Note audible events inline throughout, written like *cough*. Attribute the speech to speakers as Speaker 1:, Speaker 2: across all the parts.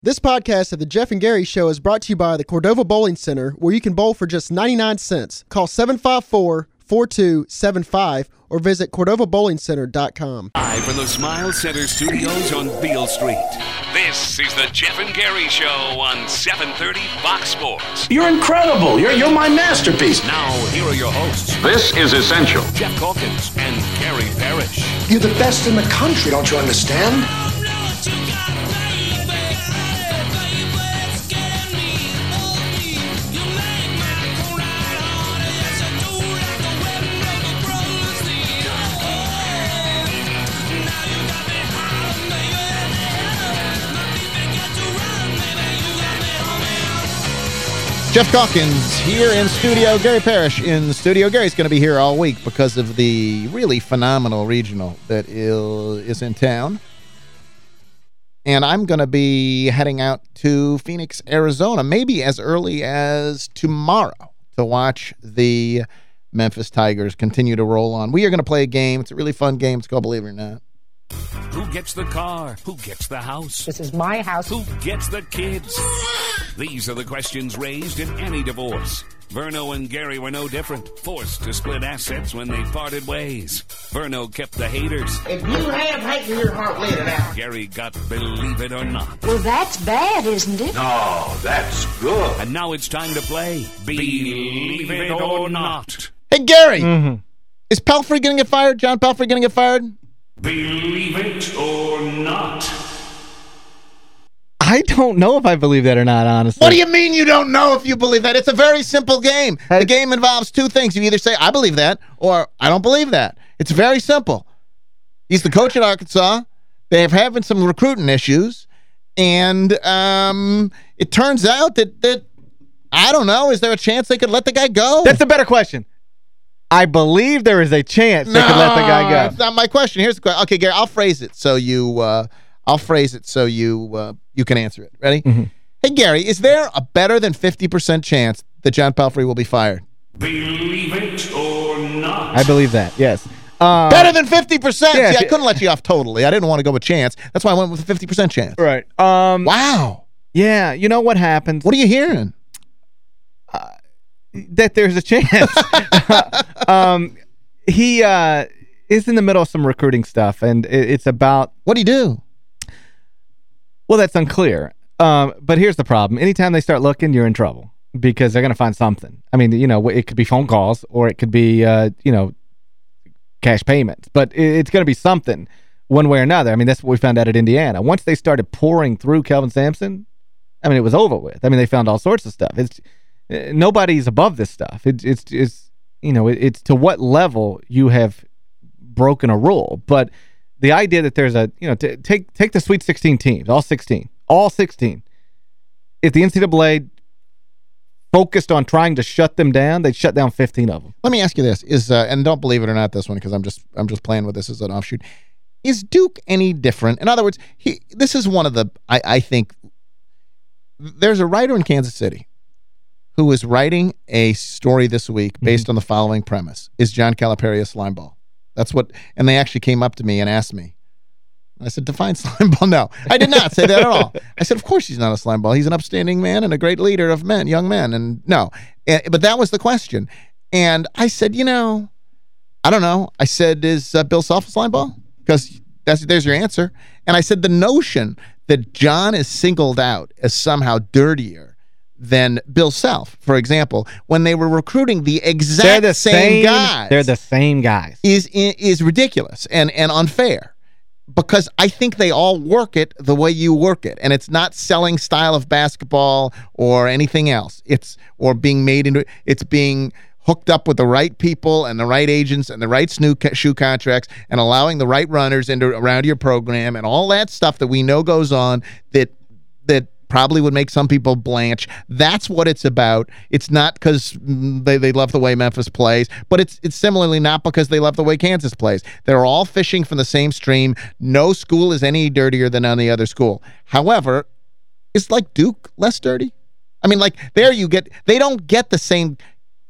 Speaker 1: This podcast of the Geoff and Gary Show is brought to you by the Cordova Bowling Center, where you can bowl for just 99 cents. Call 754-4275 or visit CordovaBowlingCenter.com.
Speaker 2: Live from the Smile Center studios on Beale Street. This is the Geoff and Gary Show on 730 Fox Sports.
Speaker 3: You're incredible. You're, you're my masterpiece.
Speaker 2: Now, here are your hosts,
Speaker 4: This is essential.
Speaker 2: Geoff Calkins and Gary Parrish.
Speaker 3: You're the best in the country, don't you understand?
Speaker 5: Geoff Calkins here in studio. Gary Parrish in studio. Gary's going to be here all week because of the really phenomenal regional that is in town. And I'm going to be heading out to Phoenix, Arizona, maybe as early as tomorrow to watch the Memphis Tigers continue to roll on. We are going to play a game. It's a really fun game. It's called Believe It or Not.
Speaker 2: Who gets the car? Who gets the house?
Speaker 6: This is my house.
Speaker 2: Who gets the kids? These are the questions raised in any divorce. Verno and Gary were no different, forced to split assets when they parted ways. Verno kept the haters.
Speaker 6: If you have hate in your heart, let it out.
Speaker 2: Gary got Believe It or Not.
Speaker 7: Well, that's bad, isn't it?
Speaker 4: No, that's good.
Speaker 2: And now it's time to play Believe It or Not.
Speaker 5: Hey, Gary! Mm-hmm. Is Pelphrey going to get fired? John Pelphrey going to get fired?
Speaker 2: Believe it or not.
Speaker 8: I don't know if I believe that or not, honestly.
Speaker 5: What do you mean you don't know if you believe that? It's a very simple game.
Speaker 8: Hey.
Speaker 5: The game involves two things. You either say, I believe that, or I don't believe that. It's very simple. He's the coach at Arkansas. They have having some recruiting issues. And um, it turns out that, that, I don't know, is there a chance they could let the guy go?
Speaker 8: That's a better question. I believe there is a chance they could let the guy go.
Speaker 5: That's not my question. Here's the question. Okay, Gary, I'll phrase it so you uh, I'll phrase it so you uh, you can answer it. Ready?
Speaker 8: Mm-hmm.
Speaker 5: Hey, Gary, is there a better than 50% chance that John Pelphrey will be fired?
Speaker 2: Believe it or not.
Speaker 8: I believe that, yes. Um,
Speaker 5: Better than 50%.
Speaker 8: yeah,
Speaker 5: See, I couldn't let you off totally. I didn't want to go with chance. That's why I went with a 50% chance.
Speaker 8: Right. Um,
Speaker 5: Wow.
Speaker 8: Yeah, you know what happens?
Speaker 5: What are you hearing?
Speaker 8: That there's a chance. *laughs* um, he uh, is in the middle of some recruiting stuff, and it's about,
Speaker 5: What do you do?
Speaker 8: well, that's unclear. Um, but here's the problem. Anytime they start looking, you're in trouble because they're going to find something. I mean, you know, it could be phone calls or it could be, uh, you know, cash payments. But it's going to be something one way or another. I mean, that's what we found out at Indiana. Once they started pouring through Kelvin Sampson, I mean, it was over with. I mean, they found all sorts of stuff. It's Nobody's above this stuff. It's, it's, it's you know, it, it's to what level you have broken a rule. But the idea that there's a, you know, take take the Sweet 16 teams, all 16, all 16. If the NCAA focused on trying to shut them down, they'd shut down 15 of them.
Speaker 5: Let me ask you this. Is uh, and don't believe it or not this one because I'm just I'm just playing with this as an offshoot. Is Duke any different? In other words, he this is one of the I I think there's a writer in Kansas City who is writing a story this week based on the following premise. Is John Calipari a slime ball? That's what and they actually came up to me and asked me. I said, define *laughs* slime ball. No, I did not say that at all. I said, of course he's not a slime ball. He's an upstanding man and a great leader of men, young men. And no, but that was the question. And I said, you know, I don't know. I said, is uh, Bill Self a slime ball? Because that's there's your answer. And I said, the notion that John is singled out as somehow dirtier than Bill Self, for example, when they were recruiting the exact
Speaker 8: the
Speaker 5: same,
Speaker 8: same
Speaker 5: guys.
Speaker 8: They're the same guys.
Speaker 5: is is ridiculous and and unfair because I think they all work it the way you work it. And it's not selling style of basketball or anything else. It's or being made into it's being hooked up with the right people and the right agents and the right shoe contracts and allowing the right runners into around your program and all that stuff that we know goes on that that probably would make some people blanch. That's what it's about. It's not because they, they love the way Memphis plays, but it's it's similarly not because they love the way Kansas plays. They're all fishing from the same stream. No school is any dirtier than any other school. However, is like Duke less dirty? I mean, like there you get, they don't get the same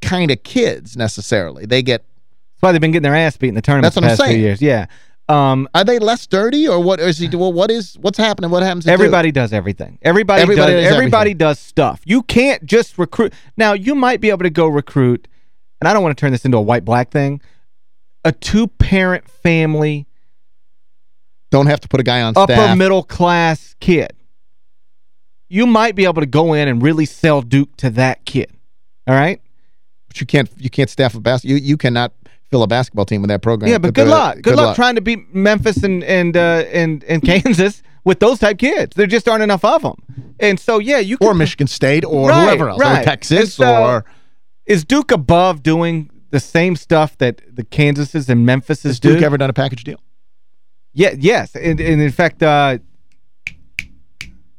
Speaker 5: kind of kids necessarily. They get
Speaker 8: That's why they've been getting their ass beat in the tournament
Speaker 5: That's what
Speaker 8: the
Speaker 5: I'm
Speaker 8: past few
Speaker 5: saying.
Speaker 8: years. Yeah. Um,
Speaker 5: Are they less dirty or what is he well, what is what's happening? What happens to
Speaker 8: everybody does everything. Everybody,
Speaker 5: Everybody
Speaker 8: does
Speaker 5: does
Speaker 8: everybody
Speaker 5: everything.
Speaker 8: does stuff. You can't just recruit. Now, you might be able to go recruit and I don't want to turn this into a white black thing. A two-parent family
Speaker 5: Don't have to put a guy on
Speaker 8: upper
Speaker 5: staff.
Speaker 8: middle class kid. You might be able to go in and really sell Duke to that kid. All right?
Speaker 5: But you can't you can't staff a bas you you cannot fill a basketball team with that program.
Speaker 8: Yeah, but good luck. Good, luck, trying to beat Memphis and and uh, and and *laughs* Kansas with those type kids. There just aren't enough of them. And so yeah, you can
Speaker 5: or Michigan State or
Speaker 8: Right,
Speaker 5: whoever else
Speaker 8: right.
Speaker 5: or Texas
Speaker 8: so-
Speaker 5: or
Speaker 8: is Duke above doing the same stuff that the Kansases and Memphises
Speaker 5: has
Speaker 8: do?
Speaker 5: Duke ever done a package deal?
Speaker 8: Yeah, yes. And, and in fact, uh,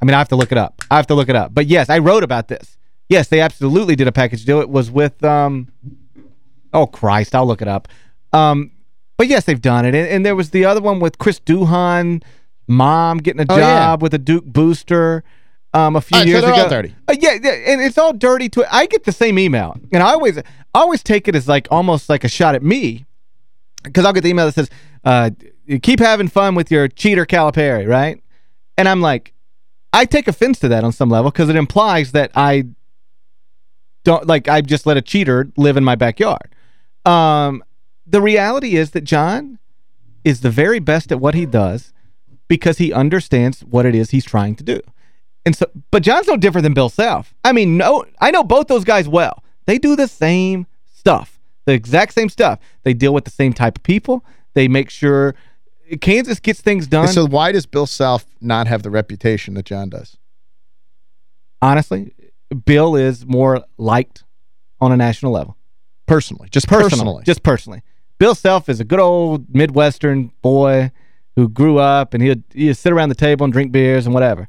Speaker 8: I mean, I have to look it up. I have to look it up. But yes, I wrote about this. Yes, they absolutely did a package deal. It was with, um, oh, Christ, I'll look it up. Um, but yes, they've done it. And, and there was the other one with Chris Duhon, mom getting a
Speaker 5: Oh, yeah.
Speaker 8: job with a Duke booster um, a few
Speaker 5: right, so
Speaker 8: years
Speaker 5: they're
Speaker 8: ago.
Speaker 5: dirty.
Speaker 8: Uh, yeah, yeah, and it's all dirty. to I get the same email. And I always, I always take it as like almost like a shot at me because I'll get the email that says, uh, you keep having fun with your cheater Calipari, right? And I'm like, I take offense to that on some level because it implies that I don't, like, I just let a cheater live in my backyard. Um, the reality is that John is the very best at what he does because he understands what it is he's trying to do. And so, but John's no different than Bill Self. I mean, no, I know both those guys well. They do the same stuff, the exact same stuff. They deal with the same type of people. They make sure Kansas gets things done.
Speaker 5: So why does Bill Self not have the reputation that John does?
Speaker 8: honestly, Bill is more liked on a national level.
Speaker 5: Personally, just
Speaker 8: Personally,
Speaker 5: personally.
Speaker 8: Just personally. Bill Self is a good old Midwestern boy who grew up and he'd, he'd sit around the table and drink beers and whatever.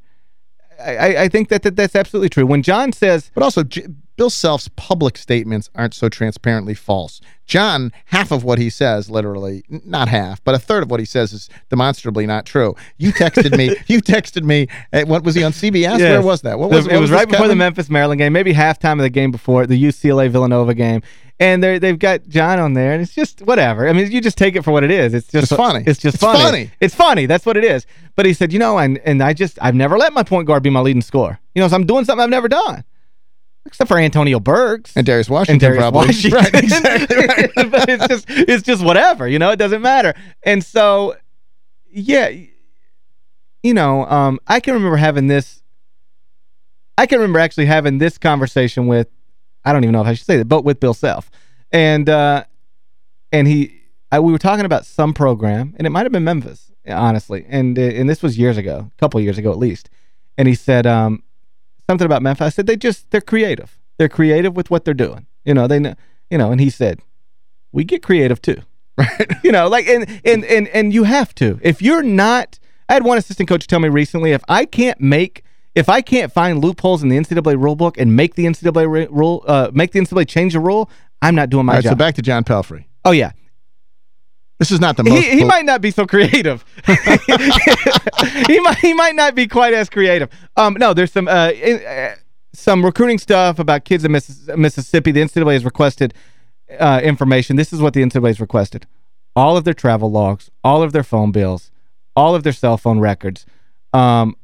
Speaker 8: I, I- I think that, that that's absolutely true. When John says,
Speaker 5: But also, J Bill Self's public statements aren't so transparently false. John, half of what he says, literally, not half, but a third of what he says is demonstrably not true. You texted me, *laughs* you texted me, uh, what was he on CBS? Where was that? What
Speaker 8: The-
Speaker 5: was
Speaker 8: it
Speaker 5: what
Speaker 8: was
Speaker 5: this,
Speaker 8: right before the Memphis Maryland game, maybe halftime of the game before the UCLA Villanova game. And they they've got John on there and it's just whatever. I mean, you just take it for what it is. It's just
Speaker 5: It's funny.
Speaker 8: It's just
Speaker 5: It's
Speaker 8: funny.
Speaker 5: funny.
Speaker 8: It's funny. That's what it is. But he said, you know, and and I just I've never let my point guard be my leading scorer. You know, so I'm doing something I've never done. Except for Antonio Burks.
Speaker 5: And Darius Washington,
Speaker 8: and Darius
Speaker 5: probably.
Speaker 8: Washington. *laughs*
Speaker 5: Right, *laughs* exactly right. *laughs*
Speaker 8: but it's just it's just whatever, you know, it doesn't matter. And so yeah, you know, um I can remember having this I can remember actually having this conversation with I don't even know if I should say that, but with Bill Self. And uh and he I, we were talking about some program and it might have been Memphis, honestly. And uh, and this was years ago, a couple years ago at least. And he said um something about Memphis. I said they just they're creative. They're creative with what they're doing. You know, they know, you know, and he said, "We get creative too." *laughs* Right? you know, like and and and and you have to. If you're not I had one assistant coach tell me recently if I can't make if I can't find loopholes in the NCAA rulebook and make the NCAA rule uh make the NCAA change the rule, I'm not doing my
Speaker 5: All right,
Speaker 8: job.
Speaker 5: so back to John Pelphrey.
Speaker 8: oh yeah.
Speaker 5: This is not the most...
Speaker 8: He, he might not be so creative. *laughs* he might he might not be quite as creative. Um, no, there's some uh, in, uh, some recruiting stuff about kids in Missis Mississippi. The NCAA has requested uh, information. This is what the NCAA has requested: all of their travel logs, all of their phone bills, all of their cell phone records, um,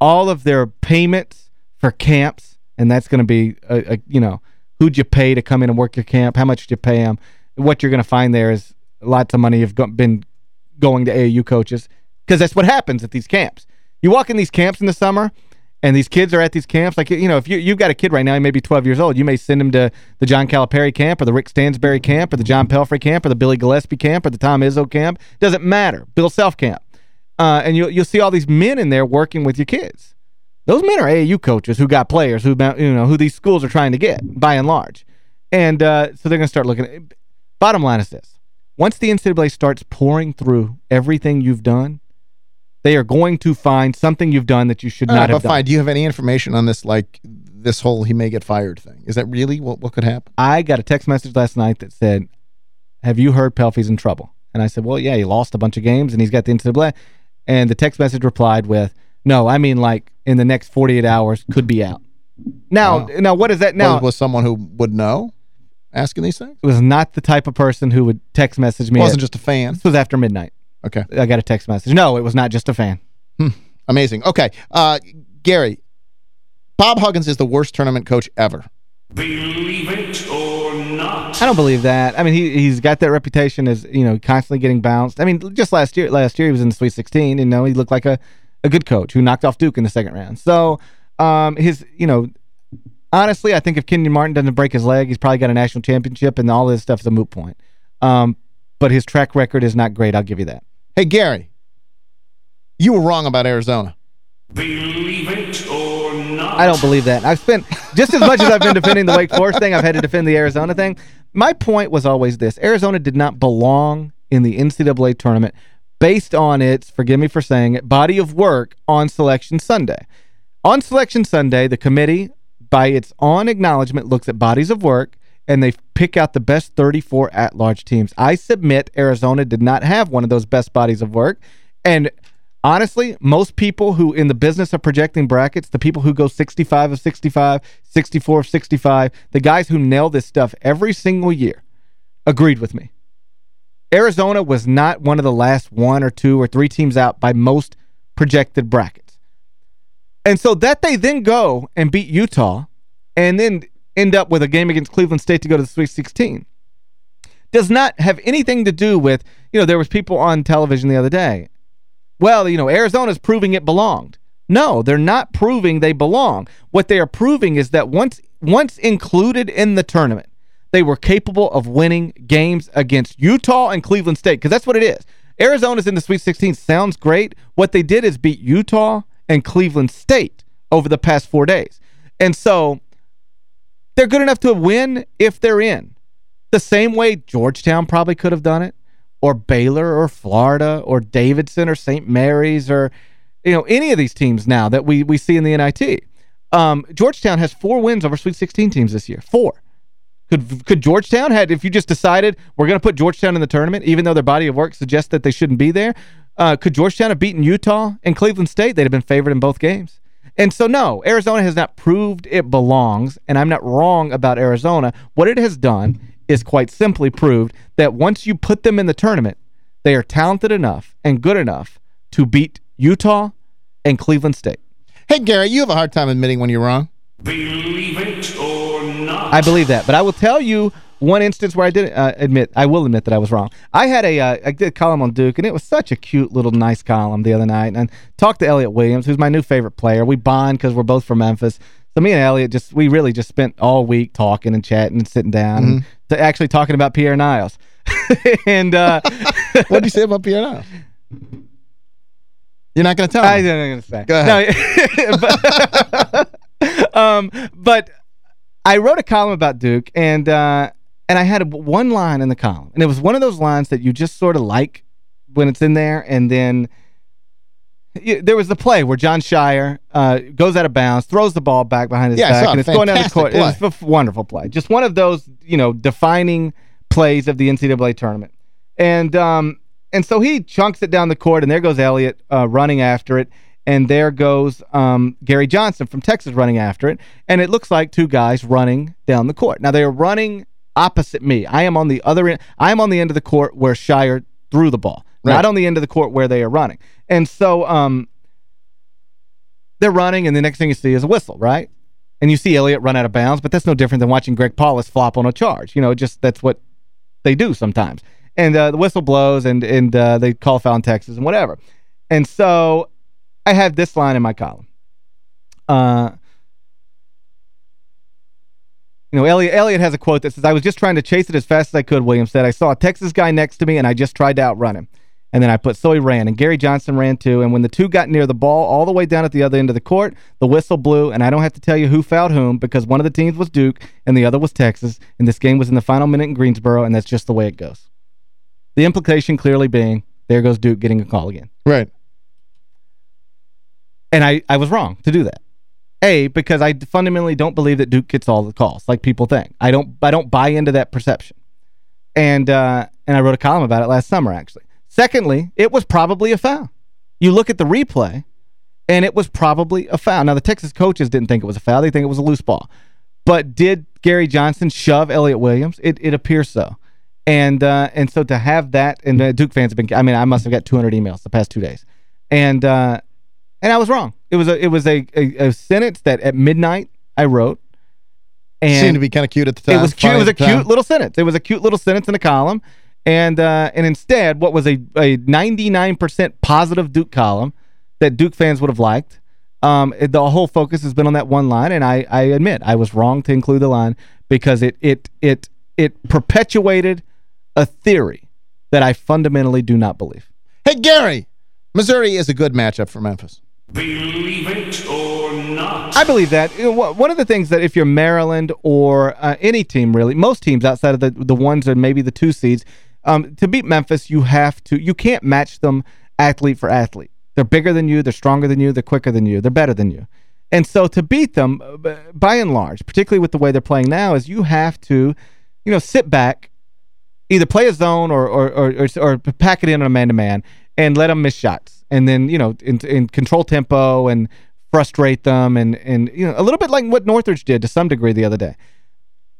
Speaker 8: all of their payments for camps, and that's going to be a, a, you know who'd you pay to come in and work your camp, how much did you pay them. What you're going to find there is lots of money have been going to AAU coaches because that's what happens at these camps. You walk in these camps in the summer and these kids are at these camps. Like, you know, if you, you've got a kid right now, he may be 12 years old, you may send him to the John Calipari camp or the Rick Stansbury camp or the John Pelphrey camp or the Billy Gillispie camp or the Tom Izzo camp. Doesn't matter. Bill Self camp. Uh, and you'll, you'll see all these men in there working with your kids. Those men are AAU coaches who got players who, you know, who these schools are trying to get, by and large. And uh, so they're going to start looking. At, bottom line is this. Once the NCAA starts pouring through everything you've done, they are going to find something you've done that you should not
Speaker 5: right,
Speaker 8: have
Speaker 5: but
Speaker 8: done.
Speaker 5: fine. Do you have any information on this, like, this whole he may get fired thing? Is that really what, what could happen?
Speaker 8: I got a text message last night that said, have you heard Pelphrey's in trouble? And I said, well, yeah, he lost a bunch of games and he's got the NCAA. And the text message replied with, no, I mean like in the next 48 hours could be out. Now,
Speaker 5: Wow.
Speaker 8: now what is that now?
Speaker 5: was, was someone who would know asking these things?
Speaker 8: it was not the type of person who would text message me.
Speaker 5: It wasn't
Speaker 8: at-
Speaker 5: just a fan.
Speaker 8: This was after midnight.
Speaker 5: Okay.
Speaker 8: I got a text message. No, it was not just a fan.
Speaker 5: Hmm. Amazing. Okay. Uh, Gary, Bob Huggins is the worst tournament coach ever.
Speaker 2: Believe it or not.
Speaker 8: I don't believe that. I mean, he he's got that reputation as, you know, constantly getting bounced. I mean, just last year last year he was in the Sweet 16, you know, he looked like a, a good coach who knocked off Duke in the second round. So, um, his, you know, honestly, I think if Kenyon Martin doesn't break his leg, he's probably got a national championship and all this stuff is a moot point. Um, but his track record is not great, I'll give you that.
Speaker 5: Hey, Gary, you were wrong about Arizona.
Speaker 2: Believe it or.
Speaker 8: I don't believe that. I've spent, just as much as I've been *laughs* defending the Wake Forest thing, I've had to defend the Arizona thing. My point was always this. Arizona did not belong in the NCAA tournament based on its, forgive me for saying it, body of work on Selection Sunday. On Selection Sunday, the committee, by its own acknowledgement, looks at bodies of work and they pick out the best 34 at-large teams. I submit Arizona did not have one of those best bodies of work. And honestly, most people who in the business of projecting brackets, the people who go 65 of 65, 64 of 65, the guys who nail this stuff every single year, agreed with me. Arizona was not one of the last one or two or three teams out by most projected brackets. And so that they then go and beat Utah and then end up with a game against Cleveland State to go to the Sweet 16 does not have anything to do with, you know, there was people on television the other day. Well, you know, Arizona's proving it belonged. No, they're not proving they belong. What they are proving is that once once included in the tournament, they were capable of winning games against Utah and Cleveland State because that's what it is. Arizona's in the Sweet 16 sounds great. What they did is beat Utah and Cleveland State over the past four days. And so they're good enough to win if they're in. The same way Georgetown probably could have done it, or Baylor, or Florida, or Davidson, or St. Mary's, or you know any of these teams now that we we see in the NIT. Um, Georgetown has four wins over Sweet 16 teams this year. Four. Could could Georgetown had if you just decided we're going to put Georgetown in the tournament, even though their body of work suggests that they shouldn't be there, uh, could Georgetown have beaten Utah and Cleveland State? They'd have been favored in both games. And so, no, Arizona has not proved it belongs, and I'm not wrong about Arizona. What it has done is quite simply proved that once you put them in the tournament, they are talented enough and good enough to beat Utah and Cleveland State.
Speaker 5: Hey, Gary, you have a hard time admitting when you're wrong.
Speaker 2: Believe it or not.
Speaker 8: I believe that. But I will tell you one instance where I did uh, admit, I will admit that I was wrong. I had a, uh, I did a column on Duke, and it was such a cute little nice column the other night. And talked to Elliot Williams, who's my new favorite player. We bond because we're both from Memphis. So me and Elliot just, we really just spent all week talking and chatting and sitting down mm -hmm. and actually talking about Pierre Niles. *laughs* and uh, *laughs*
Speaker 5: what did you say about Pierre Niles? You're not going to tell me?
Speaker 8: I'm not going to say.
Speaker 5: Go ahead.
Speaker 8: No, *laughs* but, um, but I wrote a column about Duke, and uh, and I had one line in the column. And it was one of those lines that you just sort of like when it's in there, and then there was the play where Jon Scheyer uh, goes out of bounds, throws the ball back behind his
Speaker 5: yeah,
Speaker 8: back, and
Speaker 5: it's
Speaker 8: going down the court.
Speaker 5: Play.
Speaker 8: It was a wonderful play. Just one of those, you know, defining plays of the NCAA tournament. And um, and so he chunks it down the court, and there goes Elliot uh, running after it. And there goes um, Gary Johnson from Texas running after it. And it looks like two guys running down the court. Now, they are running opposite me. I am on the other end. I am on the end of the court where Scheyer threw the ball, right. not on the end of the court where they are running. And so um, they're running, and the next thing you see is a whistle, right? And you see Elliot run out of bounds, but that's no different than watching Greg Paulus flop on a charge. You know, just that's what they do sometimes. And uh, the whistle blows, and and uh, they call foul in Texas and whatever. And so I have this line in my column. Uh, you know, Elliot, Elliot has a quote that says, I was just trying to chase it as fast as I could, Williams said. I saw a Texas guy next to me, and I just tried to outrun him. And then I put, so he ran, and Gary Johnson ran too. And when the two got near the ball, all the way down at the other end of the court, the whistle blew, and I don't have to tell you who fouled whom, because one of the teams was Duke, and the other was Texas, and this game was in the final minute in Greensboro, and that's just the way it goes. The implication clearly being, there goes Duke getting a call again.
Speaker 5: Right.
Speaker 8: And I, I was wrong to do that. A, because I fundamentally don't believe that Duke gets all the calls, like people think. I don't I don't buy into that perception. And uh, and I wrote a column about it last summer, actually. Secondly, it was probably a foul. You look at the replay, and it was probably a foul. Now, the Texas coaches didn't think it was a foul. They think it was a loose ball. But did Gary Johnson shove Elliot Williams? It, it appears so. And uh, and so to have that, and Duke fans have been, I mean, I must have got 200 emails the past two days. And uh, and I was wrong. It was a it was a, a, a sentence that at midnight I wrote.
Speaker 5: And Seemed to be kind of cute at the time.
Speaker 8: It was cute. It was a cute little sentence. It was a cute little sentence in a column. And uh, and instead, what was a 99% positive Duke column that Duke fans would have liked, um, it, the whole focus has been on that one line, and I, I admit I was wrong to include the line because it it it it perpetuated a theory that I fundamentally do not believe.
Speaker 5: Hey, Gary, Missouri is a good matchup for Memphis.
Speaker 2: Believe it or not.
Speaker 8: I believe that. One of the things that if you're Maryland or uh, any team, really, most teams outside of the, the ones that maybe the two seeds, um, to beat Memphis, you have to, you can't match them athlete for athlete. They're bigger than you, they're stronger than you, they're quicker than you, they're better than you. And so to beat them, uh, by and large, particularly with the way they're playing now, is you have to, you know, sit back, either play a zone or or or, or, or pack it in on a man-to-man -man and let them miss shots and then, you know, in, in control tempo and frustrate them and, and, you know, a little bit like what Northridge did to some degree the other day.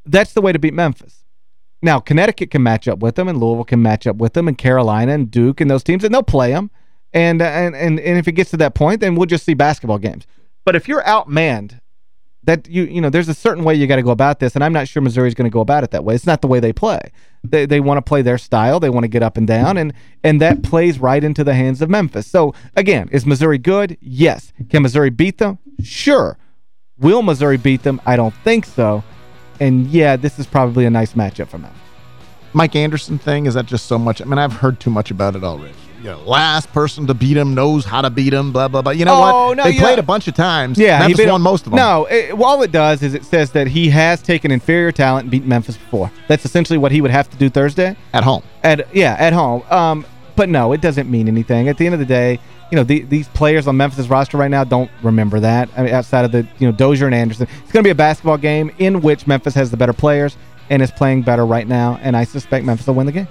Speaker 8: That's the way to beat Memphis. Now, Connecticut can match up with them, and Louisville can match up with them, and Carolina and Duke and those teams, and they'll play them. And, and, and, and if it gets to that point, then we'll just see basketball games. But if you're outmanned that you you know there's a certain way you got to go about this and I'm not sure Missouri's going to go about it that way. It's not the way they play. They they want to play their style. They want to get up and down and and that plays right into the hands of Memphis. So again, is Missouri good? Yes. Can Missouri beat them? Sure. Will Missouri beat them? I don't think so. And yeah, this is probably a nice matchup for Memphis.
Speaker 5: Mike Anderson thing, is that just so much? I mean, I've heard too much about it already you know, last person to beat him knows how to beat him, blah, blah, blah. You know oh, what? No, they played a bunch of times. Yeah, Memphis he won most of them.
Speaker 8: No, it, all it does is it says that he has taken inferior talent and beaten Memphis before. That's essentially what he would have to do Thursday.
Speaker 5: At home.
Speaker 8: At Yeah, at home. Um, But no, it doesn't mean anything. At the end of the day, you know, the, these players on Memphis' roster right now don't remember that. I mean, outside of the, you know, Dozier and Anderson. It's going to be a basketball game in which Memphis has the better players and is playing better right now, and I suspect Memphis will win the game.